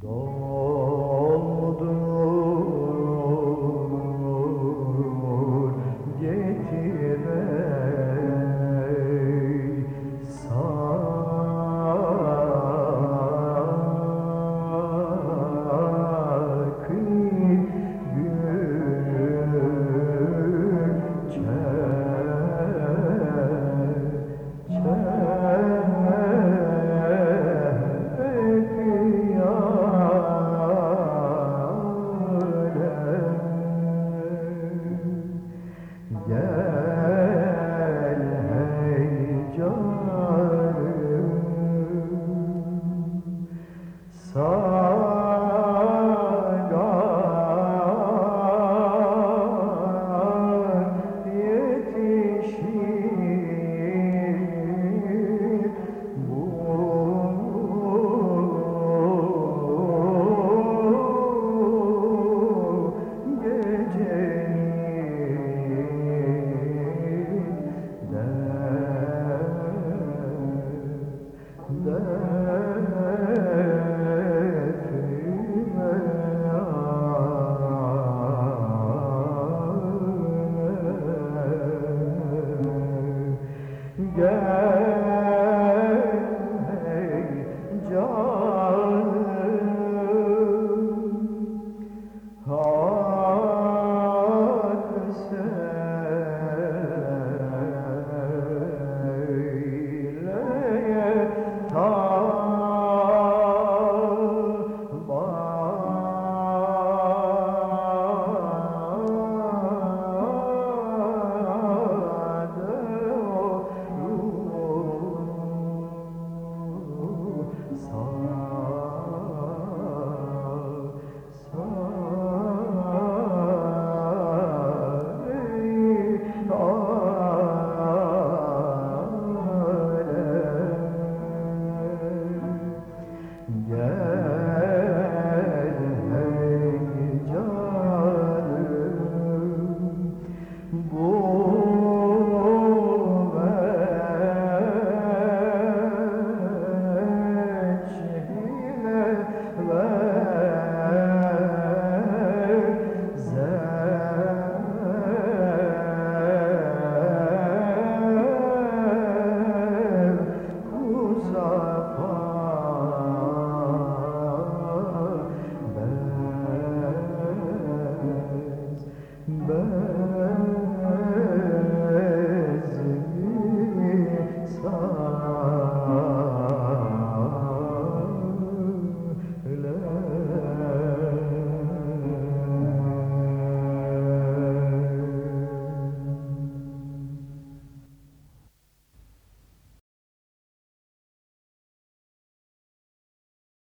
Go. Gel gel uh,